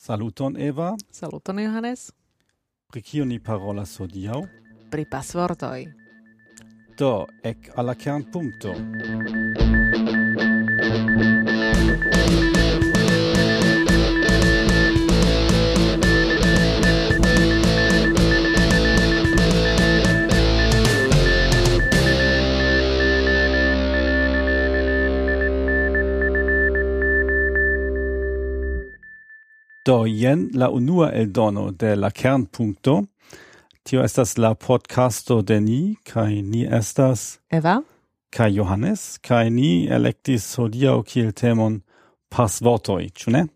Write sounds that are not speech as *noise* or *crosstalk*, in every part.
Saluton Eva. Saluton Johannes. Pri kio ni parolas hodiaŭ? Pri pasvortoj. Do, ek al la kernpunkto. Do jen la unua eldono de la Kernpunkto. Tio estas la podcasto de ni, kai ni estas Eva, kai Johannes, kai ni electis hodiau kiel temon pasvortoi, ĉu ne?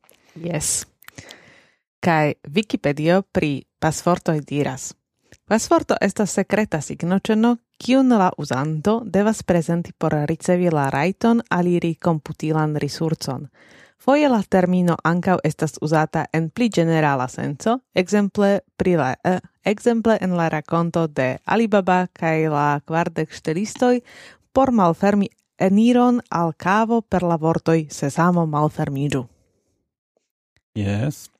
Yes. Kai Wikipedia pri pasvortoj diras. Pasvorto estas sekreta signoceno, kiun la uzanto devas prezenti por ricevi la rajton aliri komputilan risurcon. Foje la termino ankaŭ estas uzata en pli generala senco, ekzemple pri la eh, ekzemple en la rakonto de Alibaba kaj la kvardek ŝtelistoj por malfermi eniron al cavo per la vortoi sesamo malfermidu. Yes.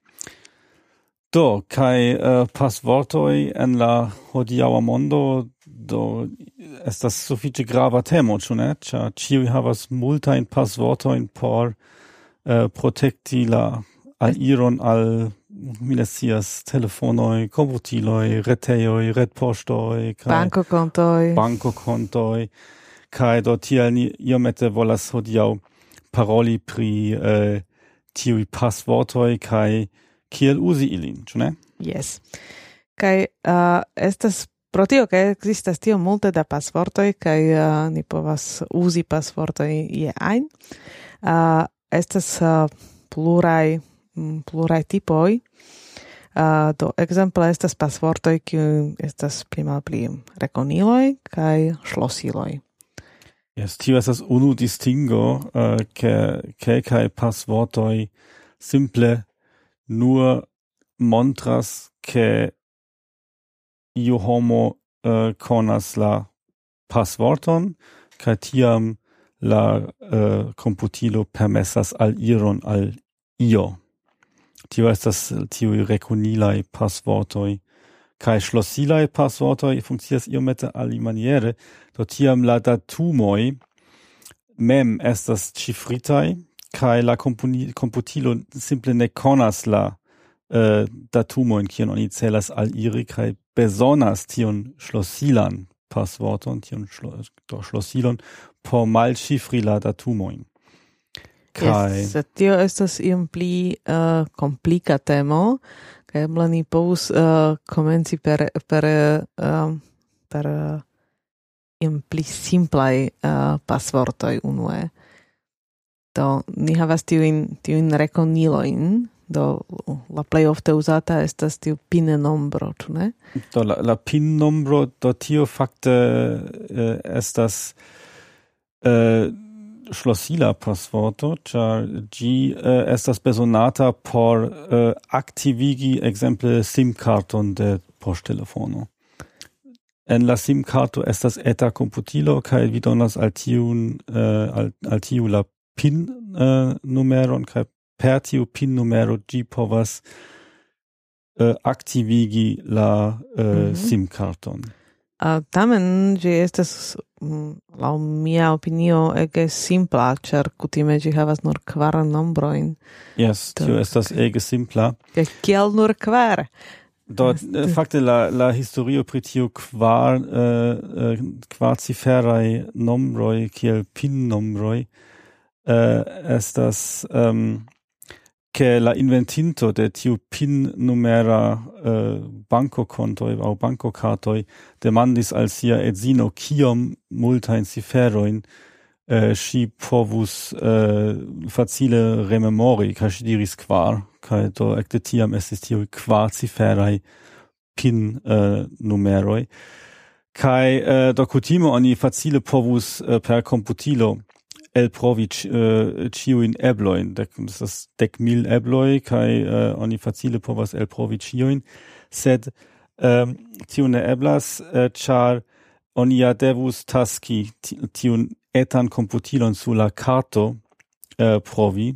Do, kai uh, pasvortoi en la hodiaua mondo do estas sufiĉe grava temo, ĉu ne? Ĉar ĉiuj havas multajn pasvortojn por Äh, uh, protekti la aliron al milesias telefonoi, computiloi, reteioi, retpostoi, banco contoi, banco contoi, kai do tiel ni iomete volas hodiau paroli pri äh, eh, tiui pasvortoj kai kiel usi ilin, ĉu ne? Yes. Kai uh, äh, estas pro tio ke ekzistas tio multe da pasvortoj kai uh, ni povas uzi pasvortojn je ein, Uh, estas uh, plurai mm, plurai tipoi. Uh, do exemple estas pasvortoj kiu estas pli malpli rekoniloj kaj ŝlosiloj Yes, tio estas unu distingo, uh, ke kelkaj pasvortoj simple nur montras ke iu homo uh, konas la pasvorton, kaj tiam la eh, uh, computilo permessas al iron al io. Tio estas tiui reconilai passvortoi, kai schlossilai passvortoi funkcias iomete alimaniere, do tiam la datumoi mem estas cifritai, kai la computilo simple ne conas la eh, uh, datumoin, kion oni celas al iri, kai besonas tion schlossilan passvorton tion schlo, do schlosilon por malŝifri la datumoin. Kai. yes, tio estas iom pli uh, komplika temo, kaj eble ni povus uh, komenci per per uh, per uh, iom pli simplaj uh, pasvortoj unue. Do ni havas tiujn tiujn rekonilojn Do la plej ofte uzata estas tiu pin nombro, ĉu ne? Do la, la pin nombro do tio fakte eh, estas eh, schlossila passworto, char gi eh, estas besonata por eh, aktivigi exemple sim karton de poŝtelefono. En la sim karto estas eta computilo kaj vi donas al tiun eh, al, al tiu la pin eh, numeron kaj per tiu PIN numero gi povas eh, uh, aktivigi la uh, mm -hmm. SIM karton. Uh, tamen gi estas la mia opinio ege simpla, ĉar kutime ĝi havas nur kvar nombrojn. Yes, tio estas ege simpla. Kiel nur kvar? Do eh, fakte la la historio pri tiu kvar uh, kvar ciferai nombroi kiel pin nombroi uh, estas um, che la inventinto de tiu pin numera eh, uh, banco contoi au banco cartoi demandis al sia edzino kiom multa in ciferoin uh, eh, si povus uh, facile rememori ca si diris quar ca do ecte tiam estis tiu quar ciferai pin uh, numeroi kai uh, do kutimo oni facile povus uh, per computilo el provi uh, äh, eblojn. Dek das dec mil ebloi kai uh, äh, oni facile povas elprovi ĉiujn sed ähm, um, tiu ne eblas äh, uh, char oni ja devus taski tiun etan computilon su la karto provi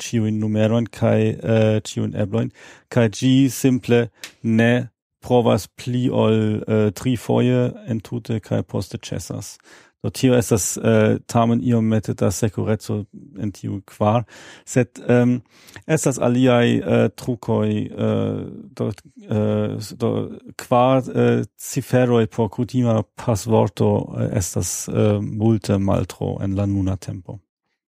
ĉiujn numeron kaj ĉiujn eblojn. Kai g simple ne provas pli ol tri foje entute kai poste cessas Do tio estas uh, tamen iom mette da securezzo en tiu quar, set um, estas aliai uh, eh, trucoi uh, eh, do, uh, do quar uh, ciferoi por cutima pasvorto eh, estas uh, multe maltro en la nuna tempo.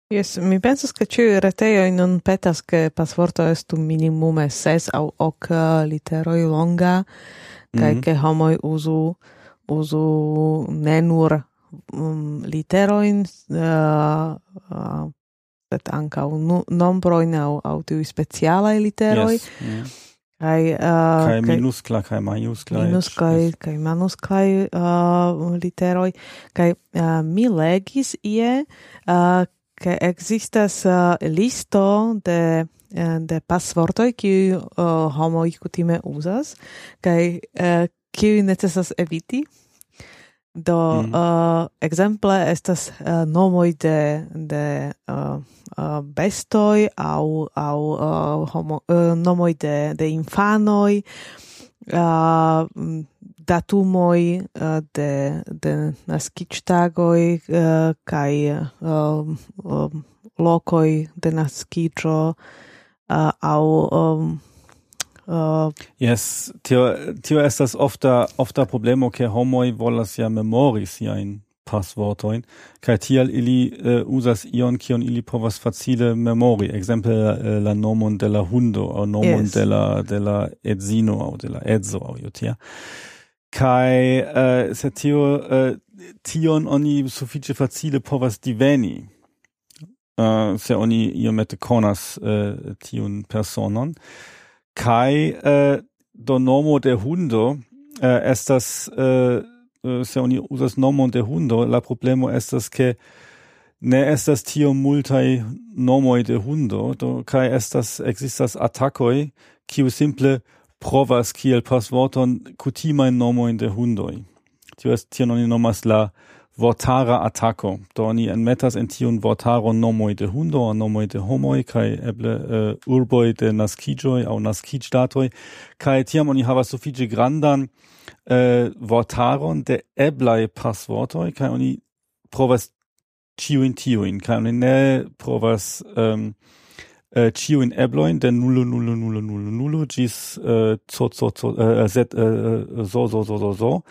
Yes, mi pensas che ci reteo non petas che pasvorto estu minimume ses au ok literoi longa, mm -hmm. kai che homoi usu usu ne nur um, literoin, uh, uh, sed un nombroin au, au tiuj specialaj literoi Yes, yeah. kai uh, kai minusklaj kai majusklaj. Minusklaj kai manusklaj uh, literoi kai uh, mi legis ie, uh, ke existas uh, listo de uh, de pasvortoj, kiuj uh, homo kutime uzas, kai uh, kiuj necesas eviti. Do mm. uh, exemple estas uh, nomoj de de uh, uh, bestoj au au uh, homo, uh, nomoj de de infanoj uh, datumoj uh, de de naskiĝtagoj uh, kaj uh, um, um lokoj de naskiĝo uh, au um, Uh, yes, tio, tio estas ofta, ofta problemo, ke homoi volas ja memori siain passwortoin, kai tial ili uh, usas ion, kion ili povas facile memori, exemple uh, la nomon de la hundo, au nomon yes. de la, de la edzino, au de la edzo, au iotia. Kai uh, se tio, uh, tion oni suffice facile povas diveni, uh, se oni iomete conas uh, tion personon, kai äh, do nomo de hundo äh, estas äh, äh se oni usas nomo de hundo la problemo estas ke ne estas tio multai nomoj de hundo do kai estas existas atakoj kiu simple provas kiel passworton kutima nomo de hundoi tio est tio noni nomas la vortara attacco. Do ni enmetas en tiun vortaro nomoi de hundo, nomoi de homoi kai eble eh, uh, urboi de naskijoi au naskiĝdatoj kai tiam oni havas sufiĉe grandan eh, uh, vortaron de eblai passwortoi kai oni provas ĉiujn tiuin, kai oni ne provas um, uh, eh, Chio in Ebloin, de Nullo, Nullo, Nullo, Nullo, Nullo, Gis, uh, zo, zo, zo, uh, zet, uh, so, so, so, so, zo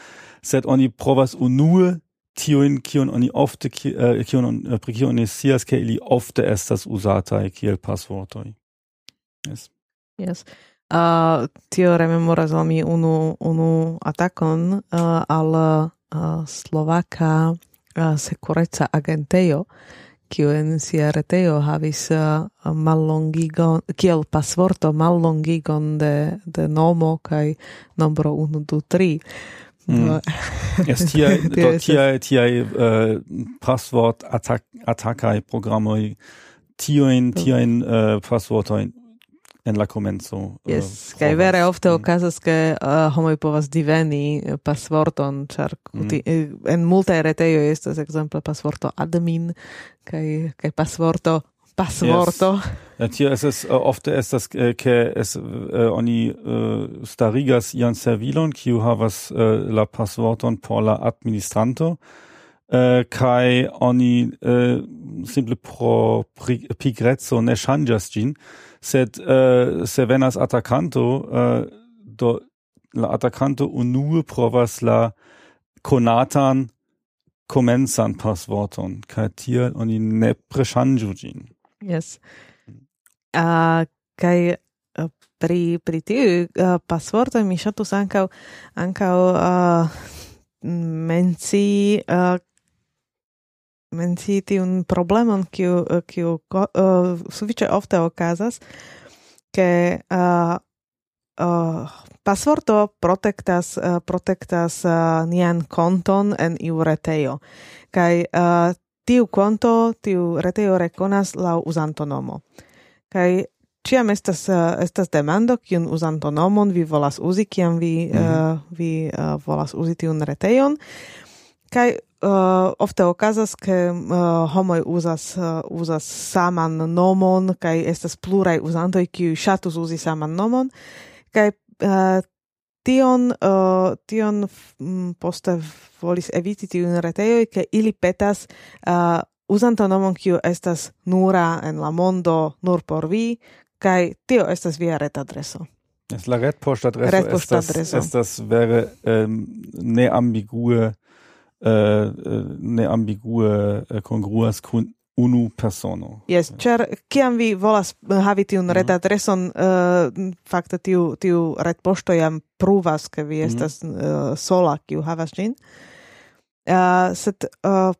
set oni provas unue tiujn kiun oni ofte kiun eh, uh, eh, pri kiu oni ke ili ofte estas uzata kiel pasvortoj. Yes. Yes. Uh, tio rememoras al mi unu, unu atakon uh, al uh, Slovaka uh, sekureca agentejo, kiu en sia reteo havis uh, mallongigon, kiel pasvorto mallongigon de, de nomo kaj nombro 1, 2, 3. Mhm. Es *laughs* tiai, do, tiai, tiai äh, Passwort -Attac Attacai Programmoi tioin, oh. tioin äh, Passwortoin en la comenzo. Äh, yes, uh, kaj vere ofte mm. okazas, ke äh, uh, homoj povas diveni äh, pasvorton, ĉar mm. Eh, en multa retejo estas ekzemple passworto admin kai kai passworto Spaßworto. Yes. Tio ist uh, äh, ofte estas uh, äh, ke es uh, oni uh, starigas ian servilon kiu havas uh, la pasvorton por la administranto uh, kai oni uh, simple pro pigrezzo ne changas gin sed uh, se venas atakanto uh, do la atakanto unue provas la konatan komencan pasvorton kai tiel oni ne preŝanĝu ĝin Yes. Uh, kai uh, pri pri tiu uh, pasporto mi ŝatus ankaŭ ankaŭ uh, menci uh, menci tiun problemon kiu kiu uh, sufiĉe ofte okazas ke uh, uh, pasporto protektas uh, protektas uh, nian konton en iu retejo kaj uh, tiu konto, tiu reteo rekonas la uzanto nomo. Kai ciam estas eh, estas demando kiun uzanto nomon vi volas uzi kiam vi mm -hmm. uh, vi uh, volas uzi tiun retejon. Kai uh, ofte okazas ke uh, homoj uzas uh, uzas saman nomon kaj estas pluraj uzantoj kiuj ŝatus uzi saman nomon kaj uh, tion uh, tion mm, poste volis eviti tiun retejoj ke ili petas uh, uzanto nomon kiu estas nura en la mondo nur por vi kaj tio estas via retadreso. Es la Redpostadreso Redpostadreso estas wäre ähm, ne ambigue äh, uh, uh, ne ambigue äh, uh, congruas kun unu persono. Yes, cer kiam vi volas eh, havi tiun mhm. retadreson, mm -hmm. uh, eh, fakte tiu, tiu retpoŝto jam pruvas, ke vi mhm. estas mm -hmm. uh, sola, kiu havas ĝin. Uh, sed uh,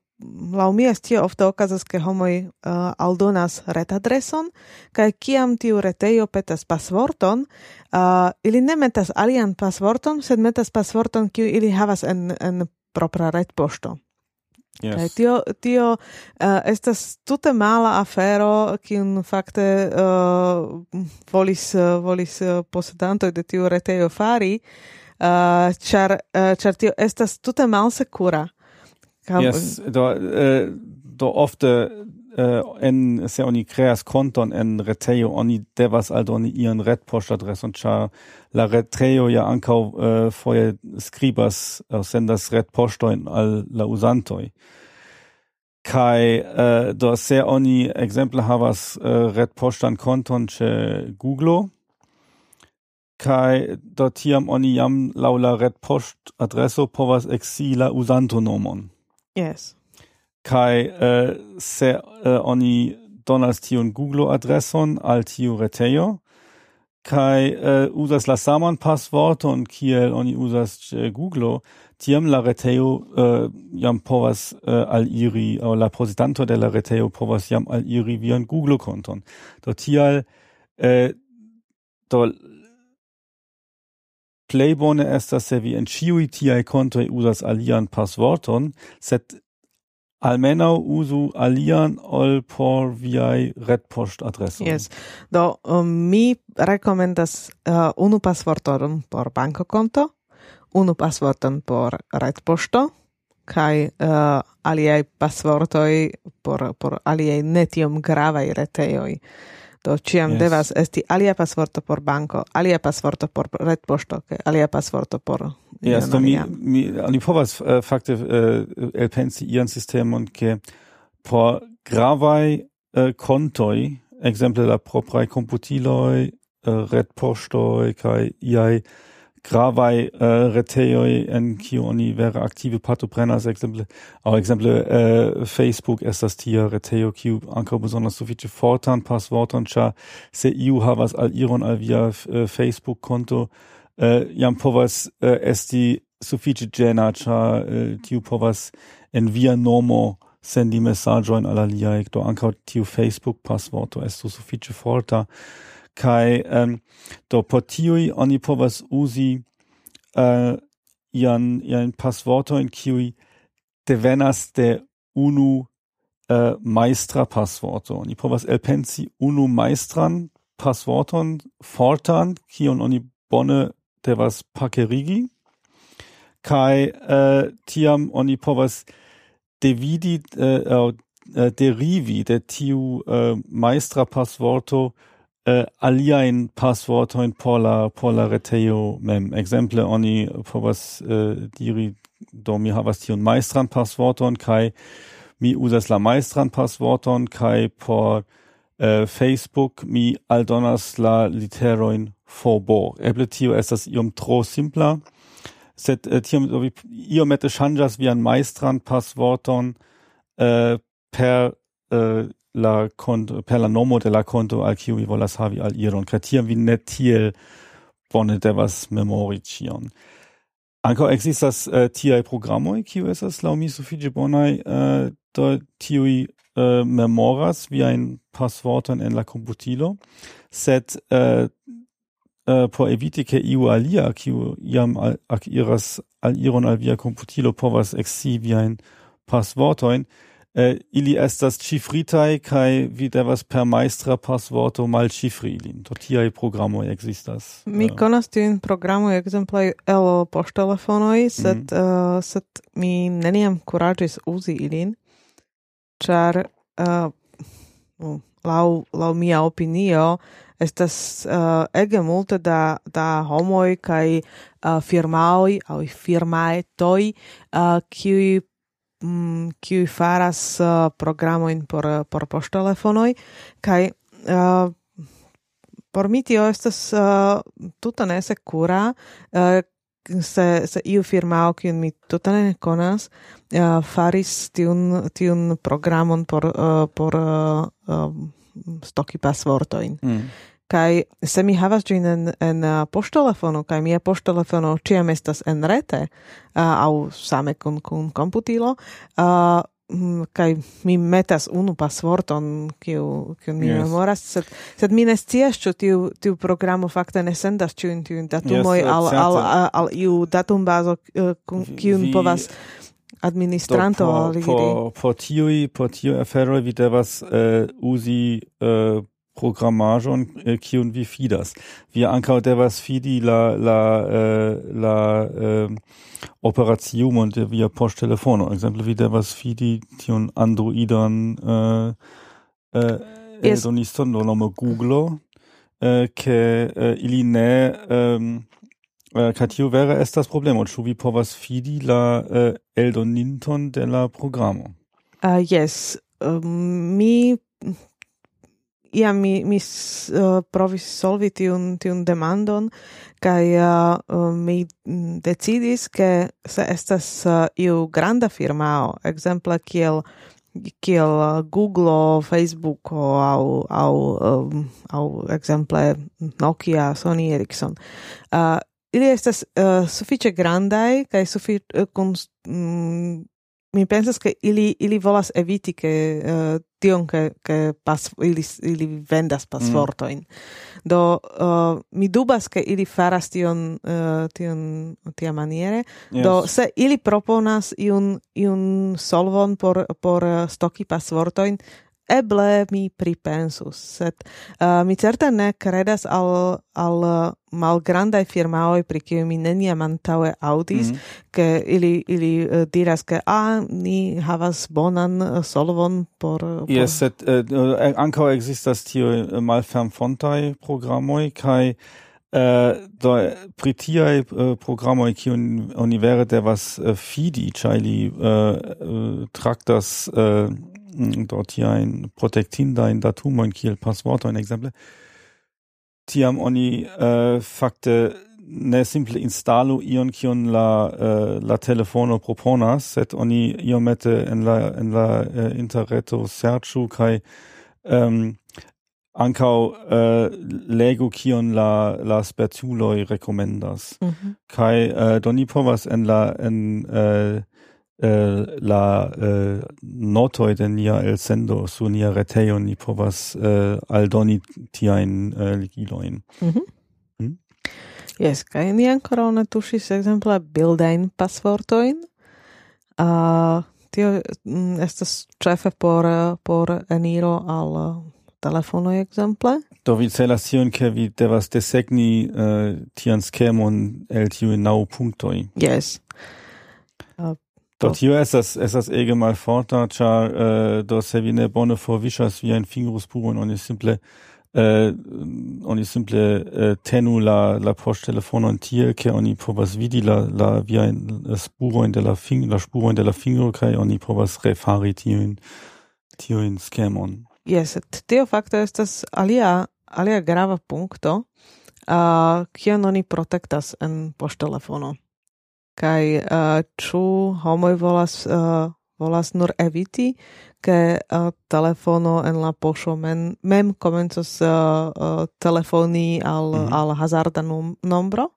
laŭ mi tio ofte okazas, ke homoj uh, aldonas retadreson, kaj kiam tiu retejo petas pasvorton, uh, ili ne metas alian pasvorton, sed metas pasvorton, kiu ili havas en, en propra retpoŝto. Yes. Kaj tio tio uh, estas tute mala afero kiun fakte uh, volis uh, volis uh, posedantoj de tiu retejo fari uh, char, uh, char tio estas tute malsekura. Kam... Yes, do uh, do ofte eh, en se oni creas konton en retejo oni devas aldoni ian retpoŝtadreson ĉar la retejo ja ankaŭ eh, foje skribas aŭ sendas retpoŝtojn al la uzantoj kai äh, do se oni ekzemple havas äh, retpoŝtan konton ĉe Google kai do tiam oni jam laŭ la retpoŝtadreso povas usanto uzantonomon. Yes kai uh, se uh, oni donas tiun Google adreson al tiu retejo. Kai äh, uh, usas la saman passvorton kiel oni uzas Google tiam la retejo uh, jam povas uh, al iri au la posedanto de la retejo povas jam al iri vian Google konton do tial uh, do plej bone estas se vi en ciui tiai kontoj usas alian passworton, set almenau usu alian ol por viaj retpoŝtadresoj. Yes. Do um, mi rekomendas uh, unu pasvorton por bankokonto, unu pasvorton por redposto, kai uh, aliai pasvortoj por por aliai ne gravai reteoi do ciam yes. devas esti alia pasvorto por banco, alia pasvorto por retpoŝto, alia pasvorto por Yes, do mi, mi oni povas uh, fakte uh, elpensi ian sistemon ke por gravai uh, eh, kontoi, exemple la proprai computiloi, uh, retpoŝtoj kaj iaj gravai äh, uh, retejoj en kiu oni vere aktive partoprenas ekzemple aŭ ekzemple uh, Facebook estas tia retejo kiu ankaŭ besonders sufiĉe fortan passvorton ĉar se iu havas aliron al via uh, Facebook konto jam povas esti sufiĉe ĝena ĉar tiu povas en via nomo sendi mesaĝojn al aliaj do ankaŭ tiu Facebook passvorto estu sufiĉe forta. Kai ähm, do por tiui oni povas uzi äh, ian, ian passvortojn, kiui devenas de unu äh, maestra passworto Oni povas elpensi unu maestran passworton fortan, kion oni bone devas pakerigi. Kai äh, tiam oni povas devidi, äh, äh, derivi de tiu äh, maestra passworto Eh, uh, aliaen passvortojn por la por la retejo mem. exemple oni povas uh, diri do mi havas tiun majstran passvorton kai mi usas la majstran passvorton kai por uh, Facebook mi aldonas la literoin forbo. Eble tio estas iom tro simpla, sed uh, tiom so vi iomete ŝanĝas vian majstran passvorton uh, per uh, la conto, per la nomo de la conto al kiu vi volas havi al iron, kaj tiam vi ne tiel bone devas memori ĉion. Ankaŭ ekzistas uh, tiaj programoj, kiu estas laŭ mi sufiĉe bonaj, uh, do tiuj uh, memoras viajn passvorton en la komputilo, sed uh, uh, por eviti ke iu alia, kiu iam akiras al iron al via komputilo povas eksci viajn passvortojn, eh, ili estas cifritai kai videvas per maestra passvorto malcifri ilin. Do tiaj programo existas. Mi eh. konas tiun programo ekzemple el poŝtelefonoj, sed mm. uh, sed mi neniam kuraĝis uzi ilin, ĉar eh, uh, lau, lau mia opinio estas uh, ege multe da da homoi kai uh, firmaoi au firmae toi uh, kiu mm, faras uh, programojn por uh, por poŝtelefonoj kaj uh, por mi tio estas uh, tuta ne sekura uh, se, se iu firmao, kiun mi tuta ne konas, uh, faris tiun, tiun programon por, uh, por uh, uh, stoki pasvortojn. Mm kai se mi havas gin en en uh, poŝtelefono kaj mia poŝtelefono ĉiam estas en rete uh, au same kun kun komputilo uh, kai mi metas unu pasvorton kiu kiu mi yes. memoras sed sed mi ne scias ĉu tiu tiu programo fakte ne sendas ĉiujn tiujn datumoj yes, al, al, al al iu datumbazo uh, kiun povas administranto do, po po por tiui tiu afero vi devas uh, uzi uh, programaĵon eh, äh, kiun vi fidas. Vi ankaŭ devas fidi la la äh, la äh, eh, operaciumon de via poŝtelefono. Ekzemple vi devas fidi tiun Androidan eh, eh, eldoniston do nome Google, eh, ke eh, ili ne ähm, eh, Kaj tio vere estas problemo, ĉu vi povas fidi la uh, eldoninton de la programo? Uh, yes, um, mi ja mi, mi uh, provis solvi tiun, tiun demandon, kai uh, uh, mi decidis ke se estas uh, iu granda firmao, exemple kiel kiel uh, Google, Facebook au au um, au exemple Nokia, Sony Ericsson. Uh, ili estas uh, sufiĉe grandaj kaj sufi uh, kun mm, mi pensas che ili ili volas eviti che uh, tion che che pas ili ili vendas pasporto in mm. do uh, mi dubas che ili faras tion uh, tion tia maniere yes. do se ili proponas iun iun solvon por por uh, stoki pasforto in eble mi pripensus, sed uh, mi certe ne credas al, al uh, malgrandai firmaoi pri kiu mi neniam antaue audis, mm -hmm. ke ili, ili uh, diras, ke a, ni havas bonan uh, solvon por... Uh, por... Yes, sed uh, uh ankaŭ ekzistas tiuj malfermfontaj programoj, kaj äh, da pritiai äh, programma ki un, univere der was äh, fidi chili uh, traktas uh, Mm, dort hier ein protektinda in Datum und kiel Passwort ein Exemple. tiam oni äh, fakte ne simple instalu ion kion la äh, la telefono proponas set oni iomete en la en la äh, interreto serĉu kaj ähm, ancau äh, lego kion la la spertuloi rekomendas mm -hmm. kai äh, doni povas en la en äh, eh, la uh, notoj de nia elsendo su nia retejo ni povas uh, aldoni tiajn uh, ligilojn. Mm -hmm. mm? Yes, kaj ni ankoraŭ ne tuŝis ekzemple bildajn pasvortojn. Uh, tio mm, estas ĉefe por por eniro al eh, telefono ekzemple. Do vi celas tion, ke vi devas desegni uh, tian skemon el tiuj naŭ punktoj. Yes. Do tio estas estas ege malforta, ĉar uh, eh, do se vi ne bone forviŝas viajn fingrospuron, oni simple uh, oni simple uh, tenu la la poŝtelefonon tiel, ke oni povas vidi la la viajn spurojn de la fing la spurojn de la fingro kaj oni povas refari tiujn tiujn skemon. Yes, tio fakte estas alia alia grava punkto, uh, kion oni protektas en poŝtelefono kai uh, eh, ĉu homoj volas uh, volas nur eviti ke uh, telefono en la poŝo mem mem komencos uh, uh, telefoni al mm -hmm. al hazarda num, nombro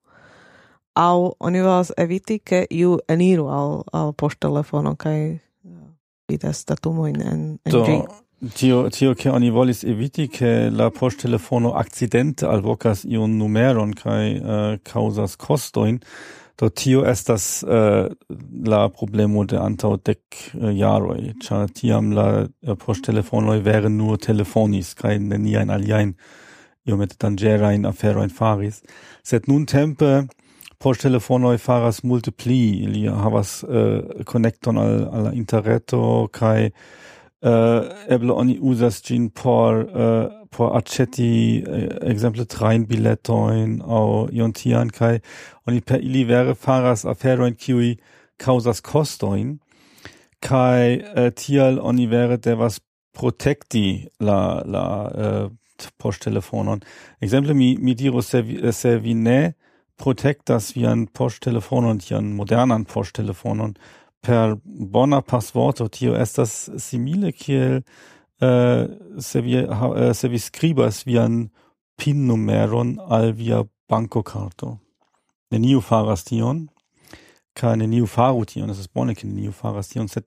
au oni volas eviti ke iu eniru al al poŝtelefono uh, vidas datumojn en en Do. ĝi Tio, tio che oni volis eviti che la post telefono accidente alvocas iun numeron kai uh, causas costoin, Do tio estas uh, la problemo de antaŭ dek uh, jaroj, ĉar tiam la uh, poŝtelefonoj vere nur telefonis kaj neniajn aliajn iomete danĝerajn aferojn faris. Sed nuntempe poŝtelefonoj faras multe pli, ili havas uh, konekton al, al la interreto kaj Eh, eble oni uzas gin por eh, por exemple eh, train trajnbiletojn au ion tian kai oni per ili vere faras aferojn causas costoin kai uh, tial oni vere devas protecti la la posttelefonon exemple mi mi dirus se se vi ne protektas vian poŝtelefonon, tian modernan poŝtelefonon per bona passvorto tio estas simile kiel uh, se vi uh, se vi skribas vian pin numeron al via bankokarto. Neniu faras tion kaj neniu faru tion estas bone ke neniu faras tion sed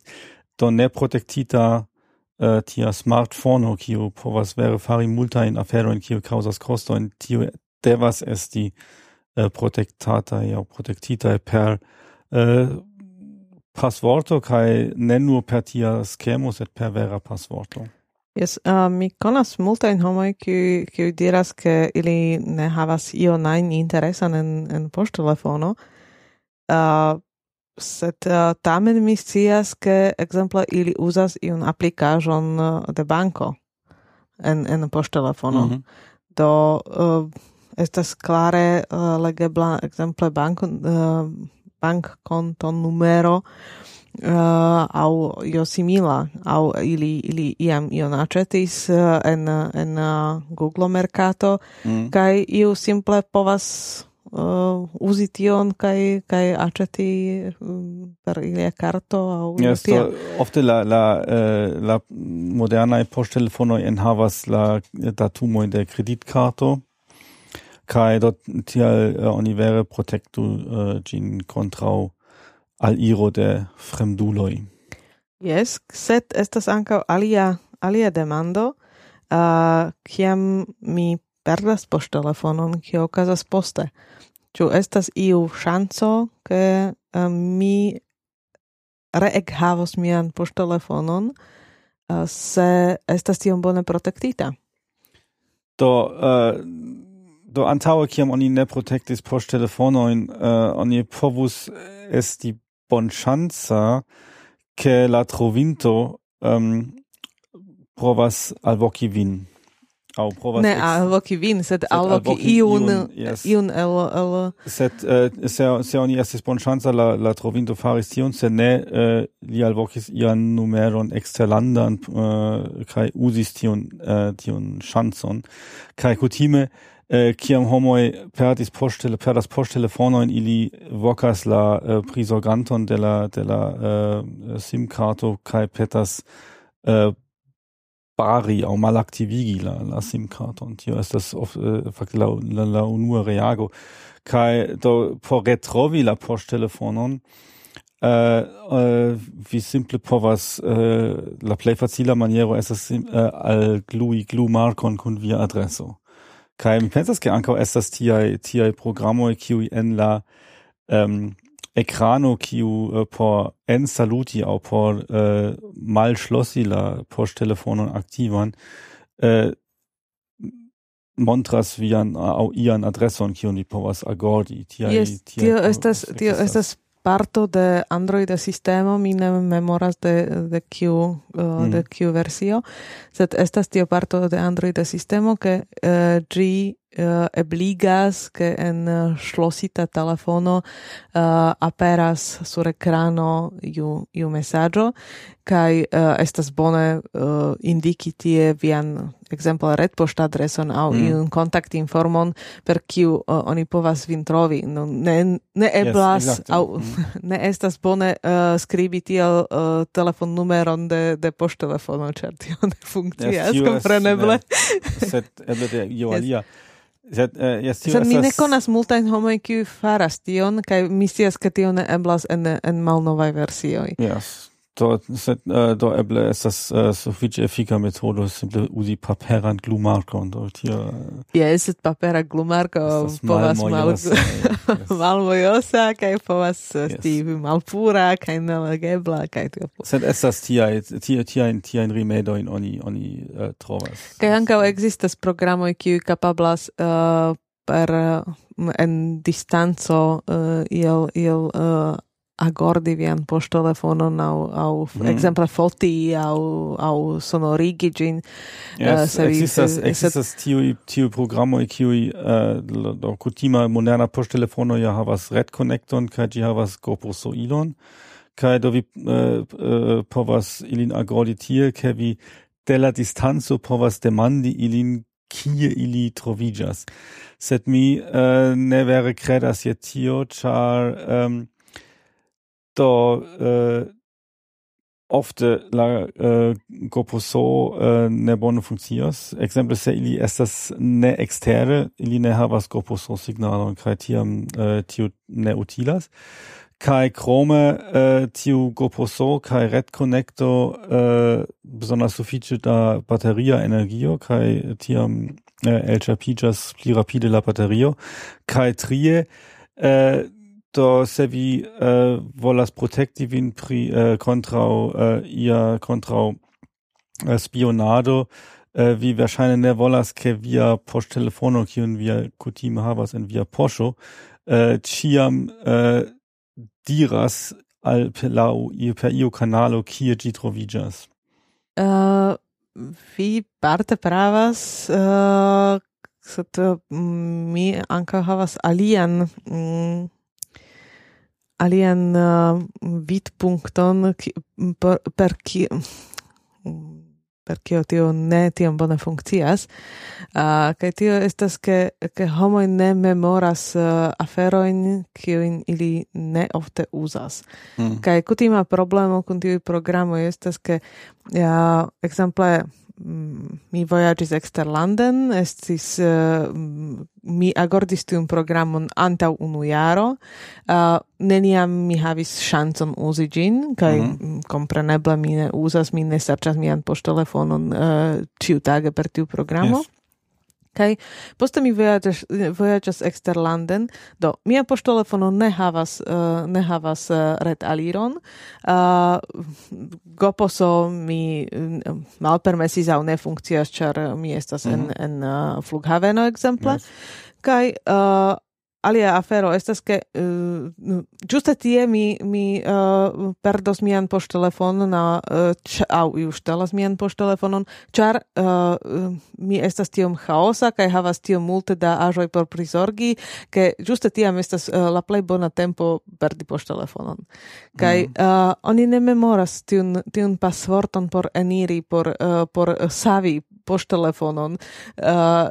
do ne protektita uh, tia smartphone kiu povas vere fari multajn aferojn kiu kaŭzas kostojn tio devas esti uh, protektata ja protektita per uh, passvorto kai ne nur per tia schemo sed per vera passvorto. Yes, uh, mi conas multajn homo kiuj kiuj diras ke ili ne havas io nain interesan en en poŝtelefono. Uh, sed uh, tamen mi scias ke ekzemple ili uzas iun aplikaĵon uh, de banko en en poŝtelefono. Mm -hmm. Do uh, estas klare uh, legebla ekzemple banko uh, bank konto numero uh, au io simila au ili ili iam io nacetis uh, eh, en en uh, Google mercato mm. kai io simple povas uh, uzi tion kai kai aceti um, per ilia karto au yes, to, ofte la la uh, la modernaj en havas la datumojn de kreditkarto kai dort tial äh, uh, oni vere protektu uh, äh, gin kontraŭ al iro de fremduloi. Yes, set estas ankaŭ alia alia demando, uh, kiam mi perdas poŝtelefonon, kio okazas poste. Ĉu estas iu ŝanco, ke uh, mi reekhavos mian poŝtelefonon, uh, se estas tiom bone protektita? Do, uh, do antaŭe kiam oni ne protektis poŝtelefonojn uh, eh, oni povus esti bonŝanca ke la trovinto um, provas alvoki vin au provas ne ex... alvoki vin sed, sed alvoki, iun iun, eh, yes. iun el el sed uh, se se oni estis bonŝanca la la trovinto faris tion se ne uh, li alvokis ian numeron eksterlandan uh, kaj uzis tion uh, tion ŝancon kaj kutime eh, kiam homoi perdis postele perdas posttelefonojn ili vokas la eh, prisorganton de la de la eh, simkarto kai petas eh, bari au malaktivigi la la simkarton tio das of, eh, fakte la, la la unua reago kai do por retrovi la posttelefonon Uh, uh, vi simple povas uh, la plej facila maniero estas uh, al glui glu markon kun via adreso kai mi pensas ke ankaŭ estas tiaj tiaj programoj kiuj en la um, ekrano kiu uh, por ensaluti aŭ por uh, malŝlosi la poŝtelefonon aktivan uh, montras vian aŭ ian adreson kiun ni povas agordi. Tiaj, yes, tio estas tio estas parto de Android sistemo, mi ne memoras de de Q uh, mm. de Q versio, sed estas tio parto de Android sistemo ke uh, G uh, ebligas che en eh, schlosita telefono uh, aperas sur ekrano iu, iu messaggio kai uh, estas bone uh, indiki tie vian ekzemplo red post adreson aŭ mm. iun kontakt informon per kiu uh, oni povas vin trovi no, ne ne eblas yes, exactly. aŭ mm. *laughs* ne estas bone uh, skribi tiel uh, telefonnumeron de de poŝtelefono ĉar tio *laughs* ne funkcias yes, kompreneble sed eble de *laughs* io alia yes. Sed, eh, uh, yes, Sed mi ne konas multajn homojn kiuj faras tion kaj mi scias ke tio ne eblas en en malnovaj versioj. Yes. Do, sed, uh, äh, do eble estas uh, äh, sufiĉe efika metodo simple uzi paperan glumarkon do tio äh, jes uh, papera glumarko povas mal *laughs* malmojosa kaj povas esti yes. malpura kaj nelegebla kaj tio sed estas tiaj tio tiajn tiajn rimedojn oni oni uh, trovas. Kaj ankaŭ ekzistas programoj kiuj kapablas uh, per en distanco uh, iel iel uh, agordi vian poŝtelefonon au au mm. exemple foti au au sonorigi gin yes, uh, existas ekzistas tiu tiuj tiuj kiu kiuj uh, kutima moderna poŝtelefono ja havas retkonekton kaj ĝi havas korpusoilon kaj do vi uh, uh, povas ilin agordi tie ke vi de la distanzo povas demandi ilin kie ili troviĝas. Sed mi uh, ne vere credas je tio char um, do äh, ofte la uh, corpuso uh, ne bone funkcias. Ekzemple se ili estas ne ekstere ili ne havas corpuso signalo kaj tiam uh, tiu ne utilas. Kai krome uh, tiu corpuso kai red connecto uh, besonders sufiĉe da bateria energio kai tiam uh, elĉapiĝas pli rapide la baterio. Kai trie uh, do se vi uh, äh, volas protekti vin pri äh, uh, kontraŭ uh, äh, ia kontraŭ uh, spionado. Uh, vi verŝajne ne volas ke via poŝtelefono kiun vi kutime havas en via poŝo uh, ĉiam uh, diras al laŭ per iu kanalo kie ĝi troviĝas. Uh, vi parte pravas uh, sed mm, mi ankaŭ havas alian mm, alian uh, vidpunkton ki, per, per ki per kio tio ne tiam bone funkcias, uh, kaj tio estas, ke, ke homoj ne memoras uh, aferojn, kiujn ili ne ofte uzas. Mm. Kaj kutima problemo kun tiuj programoj estas, ke ja, ekzemple, mi voyagis exterlanden, estis, uh, mi agordis tiun programon antau unu jaro, uh, neniam mi havis ŝancon uzi gin, kai mm -hmm. kompreneble mi ne uzas, mi ne serĉas mian poštelefonon uh, eh, ĉiutage per tiu programo. Yes. Kai poste mi vojaĝas vojaĝas eksterlanden, do mia poŝtelefono ne havas uh, ne havas eh, uh, retaliron. Uh, eh, Goposo mi uh, malpermesis aŭ ne funkcias, ĉar mi estas mm -hmm. en mhm. en uh, flughaveno ekzemple. Yes. Kai uh, alia afero estas ke eh, uh, juste tie mi mi uh, perdos mian poŝtelefonon na uh, eh, č, au iu ŝtelas mian poŝtelefonon ĉar uh, mi estas tiom chaosa kaj havas tiom multe da aĵoj por prizorgi ke ĝuste tiam estas uh, la plej bona tempo perdi poŝtelefonon kaj mm. uh, oni ne memoras tiun tiun pasvorton por eniri por uh, por savi poŝtelefonon uh,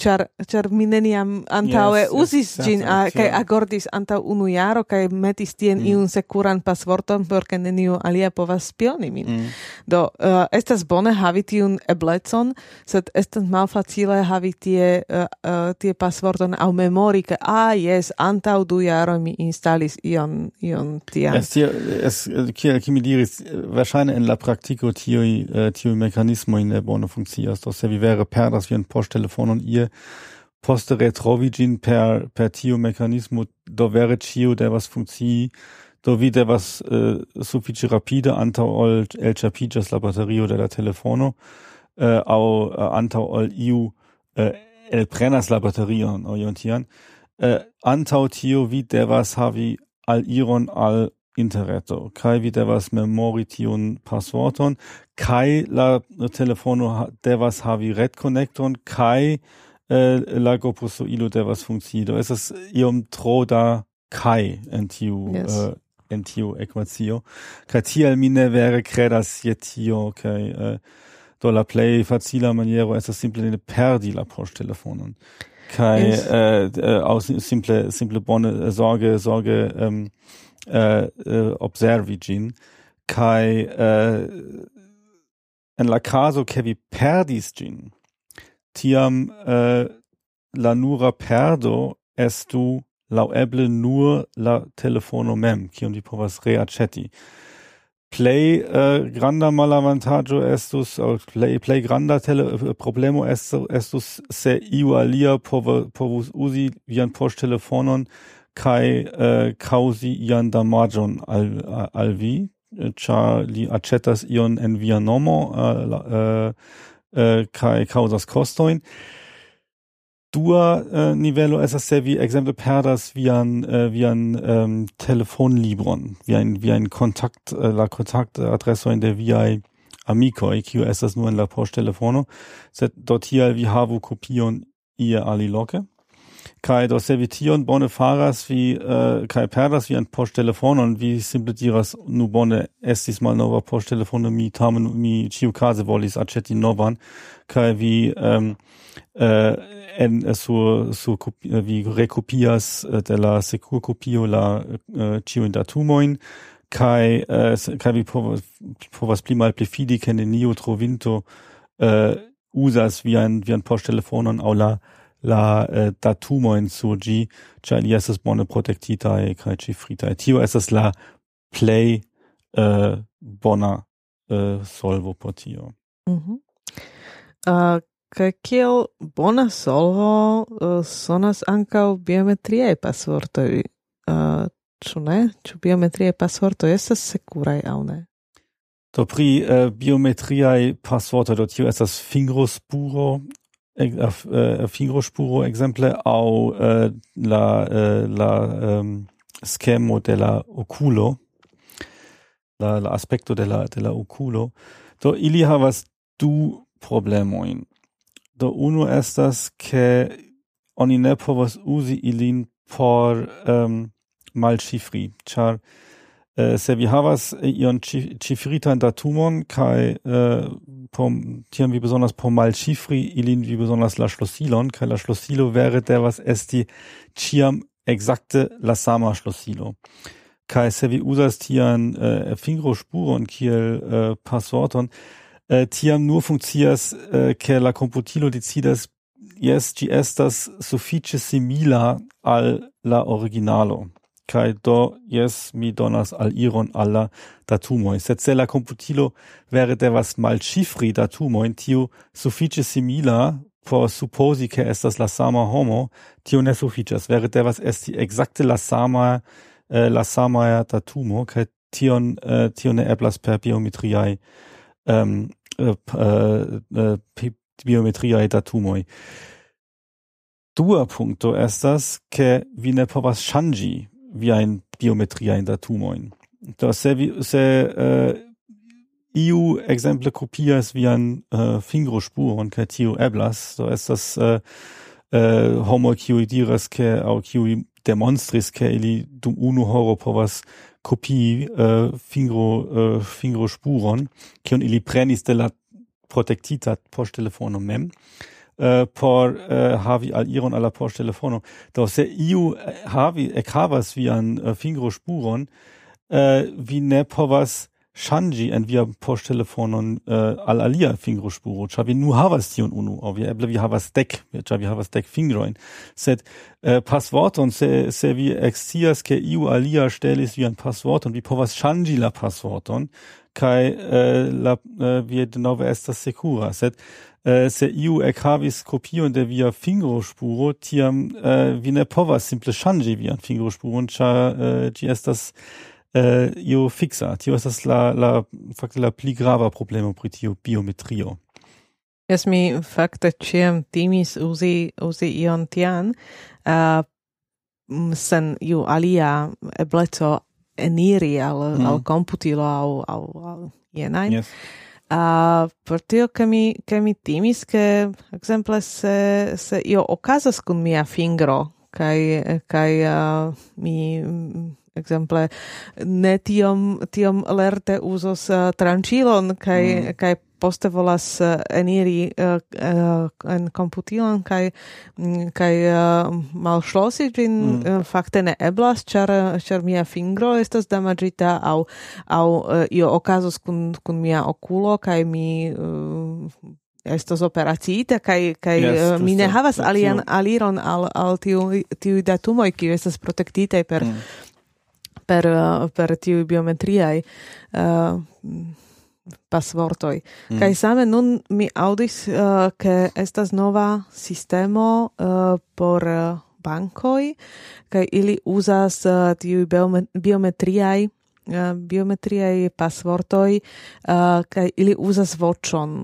ĉar ĉar mi neniam antaŭe yes, uzis yes, ĝin yes, kaj agordis antaŭ unu jaro kaj metis tien mm. iun sekuran pasvorton por ke neniu alia povas spioni min mm. do uh, estas bone havi tiun eblecon sed estas malfacile havi tie uh, uh, tie pasvorton aŭ memori ke a ah, jes antaŭ du jaroj mi instalis ion ion tian es tio es kiel kimi diris eh, verŝajne en la praktiko tiuj eh, tiuj mekanismoj ne bone funkcias scias do se vi vere perdas vian poŝtelefonon ie poste retrovi ĝin per per tiu mekanismo do vere ĉio devas funkcii do vi devas uh, sufiĉe rapide antaŭ ol elĉapiĝas la baterio de la telefono uh, au uh, antaŭ ol iu uh, elprenas la baterion orientieren. uh, antaŭ tio vi devas havi al iron al interreto. Kai vi devas memori tiun passworton. Kai la telefono devas havi red connecton kai eh, la ilo devas funkcii do estas iom tro da kai en tiu yes. eh, en tiu ekvacio. Kai tiel mi ne vere kredas je tio kai eh, do la play facila maniero estas simple ne perdi la poŝtelefonon. Kaj eh, eh, aus simple simple bone sorge sorge ähm, um, eh, observi gin kai eh, en la caso che vi perdis gin tiam eh, la nura perdo estu laueble nur la telefono mem kion vi povas reaceti. Play uh, granda malavantaggio estus au play play granda tele, problemo estus, estus se iu alia povus usi vian poŝtelefonon kai äh, uh, causi ian damagion al, al vi, äh, char li acetas ion en via nomo, äh, uh, uh, kai causas costoin. Dua uh, nivelo esas se vi exemple perdas vian uh, vian um, telefonlibron, vian vian kontakt uh, la kontaktadresso in de viaj amico kiu estas nur in la poŝtelefono, set dort hier vi havu kopion ihr ali aliloke. Kai do se vi tion bone faras vi äh, kai perdas vian und vi simple diras nu bone estis malnova poŝtelefono mi tamen mi ĉiukaze volis aĉeti novan. Kai vi ähm, äh, en sur sur vi recopias äh, de la securcopio la äh, in datumoin kai äh, kai vi povas povas pli fidi ke nio trovinto äh, uzas vian vian poŝtelefonon au la la eh, datumo in gi, cha li estas bone protektitaj kaj ĉifritaj. Tio estas la play eh, bona eh, solvo por tio. Mm -hmm. uh, kai kiel bona solvo uh, sonas ankaŭ biometriaj pasportoj, uh, ĉu ne? Ĉu biometriaj pasportoj estas sekuraj aŭ ne? Do pri uh, biometriaj pasvortoj do tio estas fingrospuro Äh, figro spuro exemple au äh, la äh, la um, schemo della oculo la la aspecto della della oculo do ili havas du problemojn. Do uno estas ke oni ne povas uzi ilin por um, malŝifri char eh, se vi havas eh, ion cifritan datumon kai eh, por tiam vi besonders por malcifri ilin vi besonders la schlossilon kai la schlosilo wäre der was esti ciam exakte la sama schlosilo kai se vi usas tian eh, fingro spuron kiel eh, passworton äh, eh, tiam nur funkcias äh, ke la computilo decidas yes gi estas suffice simila al la originalo. Kai do yes mi donas al iron alla datumo Sed se la computilo wäre der was mal chifri datumo in tio suffice simila por supposi ke estas la sama homo, tio ne suffice wäre der was esti exakte la sama äh, la sama datumo, kai tion eh, äh, tion ne eblas per biometriai ähm, äh, eh, äh, biometriae datumoi. Dua punto estas, ke vi ne povas ŝanĝi viajn biometriajn datumoin. Do se, vi, se uh, iu exemple kopias vian uh, fingrospuron kaj tio eblas, do estas uh, uh, homo kiu diras ke aŭ kiu demonstris ke ili dum unu horo povas kopii uh, fingro uh, fingrospuron kion ili prenis de la protektita poŝtelefono mem eh, por eh, havi al iron alla por telefono. Do se iu äh, havi ekhavas vian fingro spuron vi ne povas ŝanĝi en via poŝtelefonon uh, al alia fingrospuro, ĉar vi nu havas tion unu, aŭ vi eble vi havas dek, ĉar vi havas dek fingrojn, sed eh, uh, pasvorton, se, se vi ekscias, ke iu alia ŝtelis vian pasvorton, vi povas ŝanĝi la pasvorton, kai uh, eh, la, uh, vi denove estas sekura, sed Uh, se iu ekhavis kopion de via fingrospuro, tiam uh, vi ne povas simple ŝanĝi vian fingrospuro cha uh, gi estas eh, io fixa. Tio estas la, la, fakte la pli grava problemo pri tiu biometrio. Es mi fakte ciam timis uzi, uzi ion tian, uh, sen iu alia ebleco eniri al, mm. al computilo au, au, au jenain. Yes. Uh, por tio che mi, che mi timis che exemple se, se io ocasas con mia fingro kai kai uh, eh, mi Exemple, ne tiom, tiom lerte usos uh, eh, tranĉilon kaj, mm. kaj poste volas uh, eniri uh, uh, en komputilon kaj, mm, kaj uh, malŝlosi ĝin mm. uh, fakte ne eblas, ĉar, ĉar mia fingro estas damaĝita aŭ, aŭ uh, io okazos kun, kun mia okulo kaj mi uh, estos operacita kaj kaj yes, uh, mi ne havas alian aliron al al tiu tiu datumoj kiu estas protektitaj per mm per eh, per tiu biometriai eh, uh, passvortoi mm. kai same nun mi audis eh, ke uh, estas nova sistemo uh, por bankoj kai ili uzas tiu biometriai biometriai passvortoi uh, kai ili uzas voĉon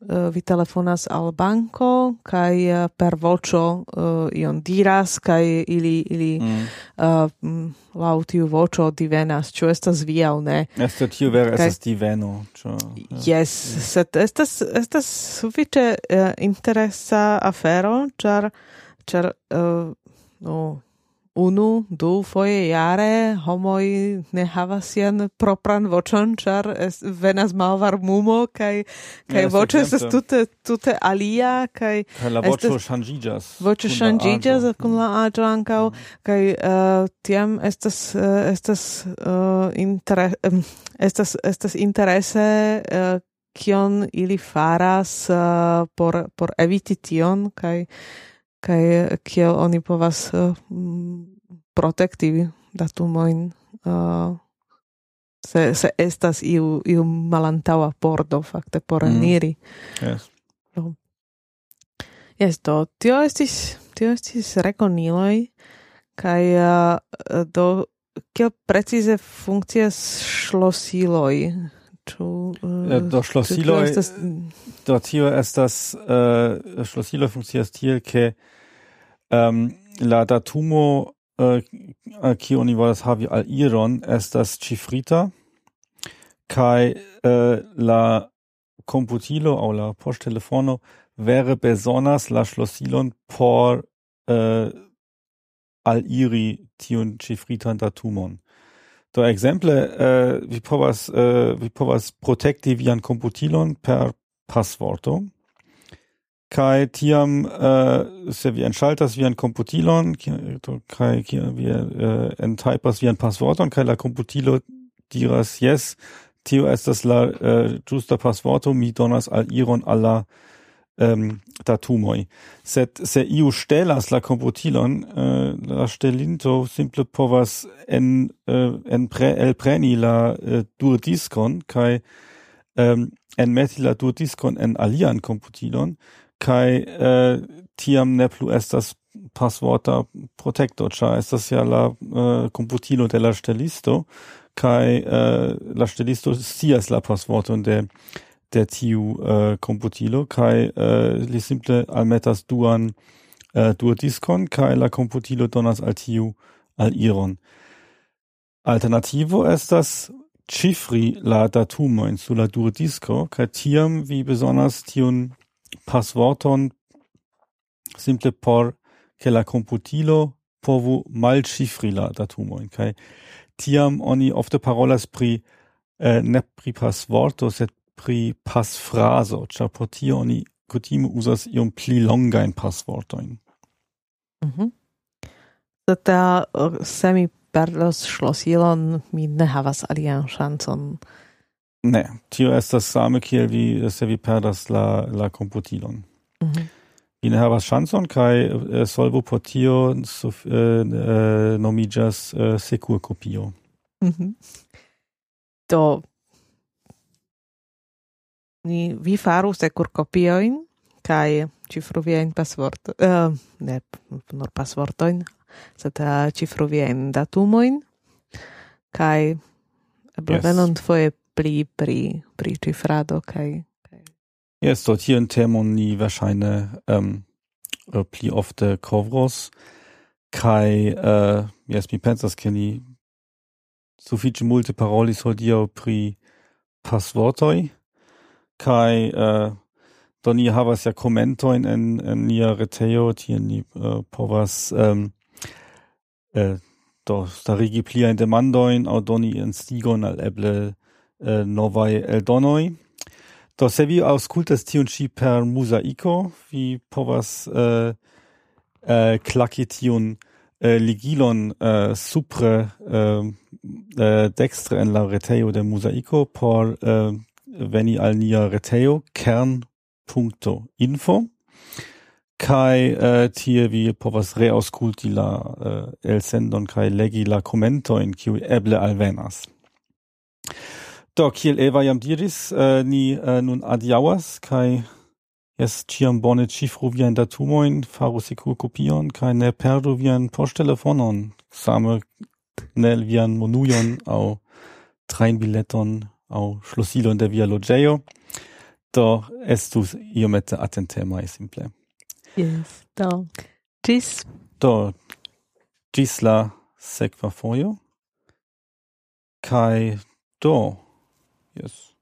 Eh, vi telefonas al banco kai eh, per vocio uh, eh, ion diras kai ili ili mm. uh, lautiu vocio divenas ĉu estas vi aŭ ne estas tiu vere kai... estas diveno ĉu yes yeah. sed estas estas sufiĉe uh, interesa afero ĉar ĉar uh, no unu, du foje jare homoj ne havas sian propran voĉon, ĉar venas malvarmumo kaj kaj ja, voĉo estas tute tute alia kaj kaj la voĉo ŝanĝiĝas. Voĉo ŝanĝiĝas kun la aĝo ankaŭ mm. kaj uh, tiam estas uh, estas uh, inter um, estas estas interese uh, kion ili faras uh, por por eviti tion kaj kaj eh, kiel oni povas eh, protekti datumojn eh, se, se estas iu, iu malantaŭa pordo fakte por mm. eniri. Mm. Yes. Yes, do, tio estis, tio estis rekoniloj, kaj uh, do, kiel precize funkcias ŝlosiloj? Ĉu... Uh, do ŝlosiloj, estas... do tio estas, uh, ŝlosiloj funkcias tiel, ke um, la datumo äh, uh, kio oni volas havi al iron estas cifrita kai uh, äh, la computilo au la posttelefono vere bezonas la schlosilon por äh, uh, al iri tiun cifritan datumon. Do exemple uh, vi povas uh, vi povas protekti vian computilon per passworto kai tiam äh, se vi schalter wie ein komputilon kai vi äh, entypas wie ein passvorton kai la komputilo diras yes tio estas la äh, justa passworto mi donas al iron alla ähm, datumoi. Set, se iu stelas la computilon, äh, la stelinto simple povas en äh, en pre elpreni la äh, dur diskon kaj ähm, enmeti la dur diskon en alian computilon, kai äh, tiam ne plu estas passworta protecto cha estas ja la äh, computilo de la stelisto kai äh, la stelisto sias la passworto de de tiu äh, computilo kai äh, li simple almetas duan äh, duodiskon kaj la computilo donas al tiu al iron. Alternativo estas cifri la datumojn sulla la disco kai tiam wie besonders tiun passvorton simple por che la computilo povu malŝifri la datumojn kai tiam oni ofte parolas pri eh, ne pri pasvorto sed pri passfraso cha por tio oni kutime usas iom pli longa in passvorto in mhm mm -hmm. Tata eh, semi perlos schlosilon mi ne havas alian chanson Ne, tio estas same kiel vi se vi perdas la la komputilon. Mm -hmm. Vi ne havas ŝancon kaj eh, solvo por tio suf, eh, eh, nomiĝas eh, sekurkopio. Mm -hmm. Do ni vi faru sekurkopiojn kaj cifru viajn pasvortojn, uh, eh, ne nur pasvortojn, sed eh, uh, cifru viajn datumojn kaj Eble yes. venon tvoje pli pri pri cifrado kai kaj Yes, hier in Termon ni verŝajne ähm äh, pli ofte kovros kai äh yes, mi pensas ke ni sufiĉe multe parolis hodiaŭ pri passvortoj kai äh do ni havas ja komentojn en en nia retejo tie ni äh, povas ähm äh do starigi pliajn demandojn aŭ doni instigon al eble eh, novai eldonoi. Do se vi auscultas tion ci per mosaico, vi povas eh, eh, claci tion eh, ligilon eh, supre eh, eh, dextre en la reteo de mosaico por eh, veni al nia reteo kern.info kai eh, tie vi povas reauskulti la eh, elsendon kai legi la commento in kiu eble alvenas. Do, kiel Eva jam diris, uh, ni uh, nun adiawas, kai jes ciam bone cifru viajn datumoin, faru sekurkopion kai ne perdu vian posttelefonon, same nel vian monujon aŭ trajnbileton au ŝlosilon de via logeo. Do estus iomete attentemai simple. Yes, do. Ĝis. Do, ĝis la sekva foio. Kai do Yes.